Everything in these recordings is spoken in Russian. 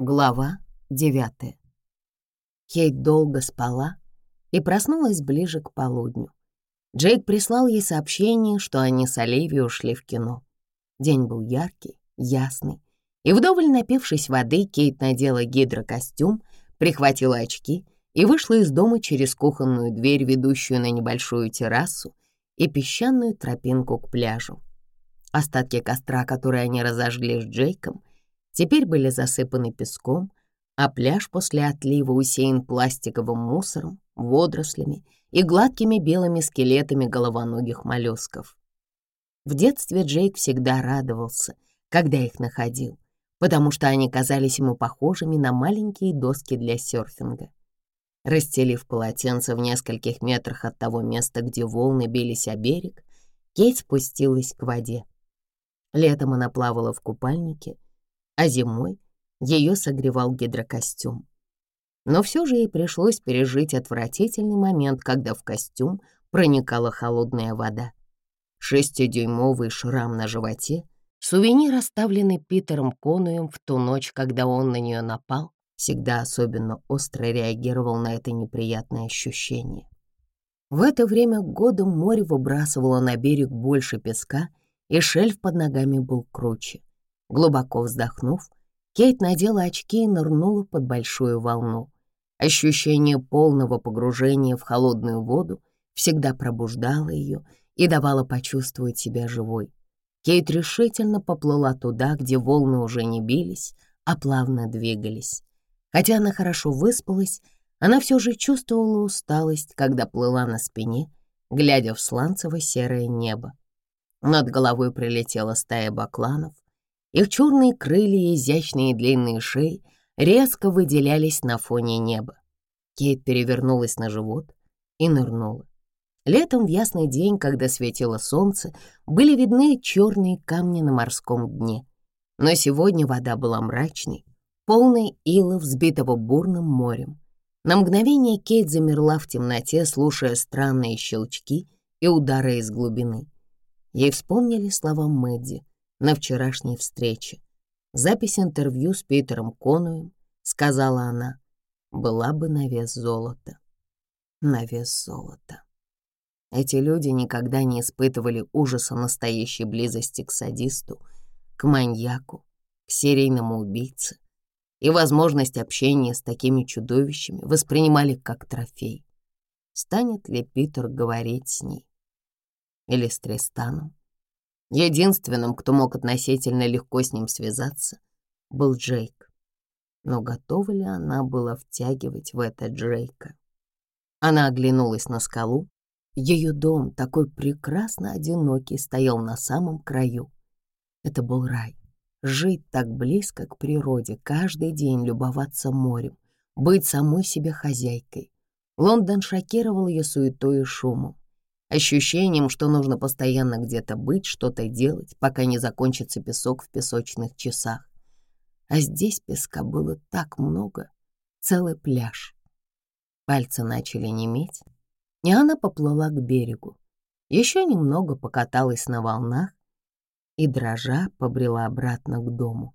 Глава 9 Кейт долго спала и проснулась ближе к полудню. Джейк прислал ей сообщение, что они с Оливией ушли в кино. День был яркий, ясный, и вдоволь напившись воды, Кейт надела гидрокостюм, прихватила очки и вышла из дома через кухонную дверь, ведущую на небольшую террасу и песчаную тропинку к пляжу. Остатки костра, которые они разожгли с Джейком, теперь были засыпаны песком, а пляж после отлива усеян пластиковым мусором, водорослями и гладкими белыми скелетами головоногих моллюсков. В детстве Джейк всегда радовался, когда их находил, потому что они казались ему похожими на маленькие доски для серфинга. Расстелив полотенце в нескольких метрах от того места, где волны бились о берег, Кейт спустилась к воде. Летом она плавала в купальнике — а зимой ее согревал гидрокостюм. Но все же ей пришлось пережить отвратительный момент, когда в костюм проникала холодная вода. Шестидюймовый шрам на животе, сувенир, оставленный Питером Конуем в ту ночь, когда он на нее напал, всегда особенно остро реагировал на это неприятное ощущение. В это время года море выбрасывало на берег больше песка, и шельф под ногами был круче. Глубоко вздохнув, Кейт надела очки и нырнула под большую волну. Ощущение полного погружения в холодную воду всегда пробуждало ее и давало почувствовать себя живой. Кейт решительно поплыла туда, где волны уже не бились, а плавно двигались. Хотя она хорошо выспалась, она все же чувствовала усталость, когда плыла на спине, глядя в сланцево-серое небо. Над головой прилетела стая бакланов — их черные крылья и изящные длинные шеи резко выделялись на фоне неба. Кейт перевернулась на живот и нырнула. Летом в ясный день, когда светило солнце, были видны черные камни на морском дне. Но сегодня вода была мрачной, полной ила, взбитого бурным морем. На мгновение Кейт замерла в темноте, слушая странные щелчки и удары из глубины. Ей вспомнили слова Мэдди — на вчерашней встрече. Запись интервью с Питером Конуем, сказала она, была бы на вес золота. На вес золота. Эти люди никогда не испытывали ужаса настоящей близости к садисту, к маньяку, к серийному убийце, и возможность общения с такими чудовищами воспринимали как трофей. Станет ли Питер говорить с ней? Или с Тристаном? Единственным, кто мог относительно легко с ним связаться, был Джейк. Но готова ли она была втягивать в это Джейка? Она оглянулась на скалу. Ее дом, такой прекрасно одинокий, стоял на самом краю. Это был рай. Жить так близко к природе, каждый день любоваться морем, быть самой себе хозяйкой. Лондон шокировал ее суетой и шумом ощущением, что нужно постоянно где-то быть, что-то делать, пока не закончится песок в песочных часах. А здесь песка было так много, целый пляж. Пальцы начали неметь, и она поплыла к берегу. Еще немного покаталась на волнах и, дрожа, побрела обратно к дому.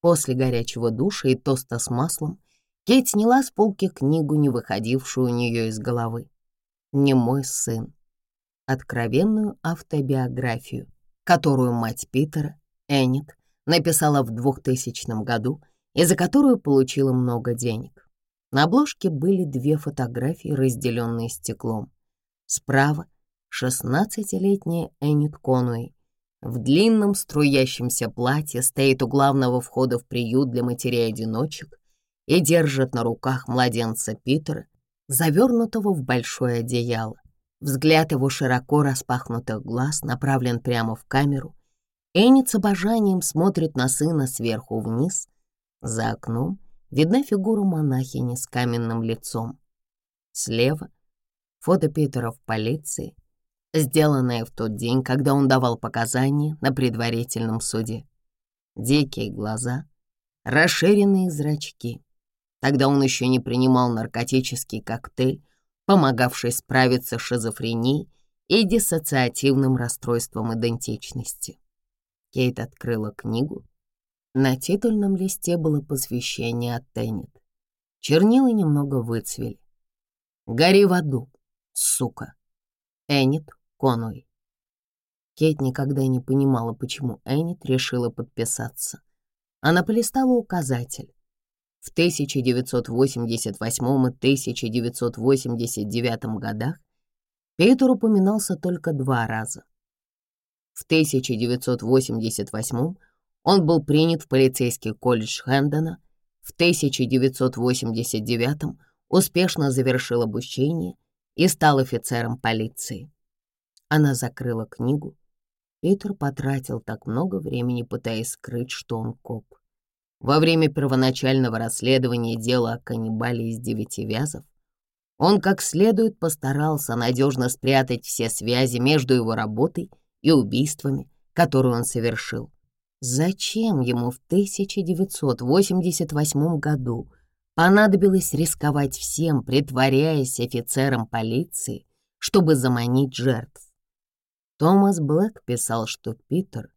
После горячего душа и тоста с маслом Кейт сняла с полки книгу, не выходившую у нее из головы. «Не мой сын», откровенную автобиографию, которую мать Питера, Эннет, написала в 2000 году и за которую получила много денег. На обложке были две фотографии, разделенные стеклом. Справа — 16-летняя Эннет Конуэй. В длинном струящемся платье стоит у главного входа в приют для матерей-одиночек и держит на руках младенца Питера, завернутого в большое одеяло. Взгляд его широко распахнутых глаз направлен прямо в камеру. Энни с обожанием смотрит на сына сверху вниз. За окном видна фигура монахини с каменным лицом. Слева — фото Питера в полиции, сделанное в тот день, когда он давал показания на предварительном суде. Дикие глаза, расширенные зрачки. Тогда он еще не принимал наркотический коктейль, помогавшей справиться с шизофренией и диссоциативным расстройством идентичности. Кейт открыла книгу. На титульном листе было посвящение от Теннет. Чернила немного выцвели. «Гори в аду, сука!» Эннет Конуэй. Кейт никогда не понимала, почему Эннет решила подписаться. Она полистала указатель в 1988 и 1989 годах Питер упоминался только два раза. В 1988 он был принят в полицейский колледж Хэндона, в 1989 успешно завершил обучение и стал офицером полиции. Она закрыла книгу. Питер потратил так много времени, пытаясь скрыть, что он коп. Во время первоначального расследования дела о каннибале из девяти он как следует постарался надежно спрятать все связи между его работой и убийствами, которые он совершил. Зачем ему в 1988 году понадобилось рисковать всем, притворяясь офицером полиции, чтобы заманить жертв? Томас Блэк писал, что Питер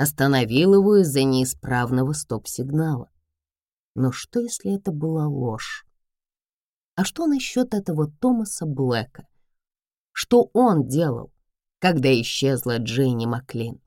остановил его из-за неисправного стоп-сигнала. Но что, если это была ложь? А что насчет этого Томаса Блэка? Что он делал, когда исчезла Дженни Маклин?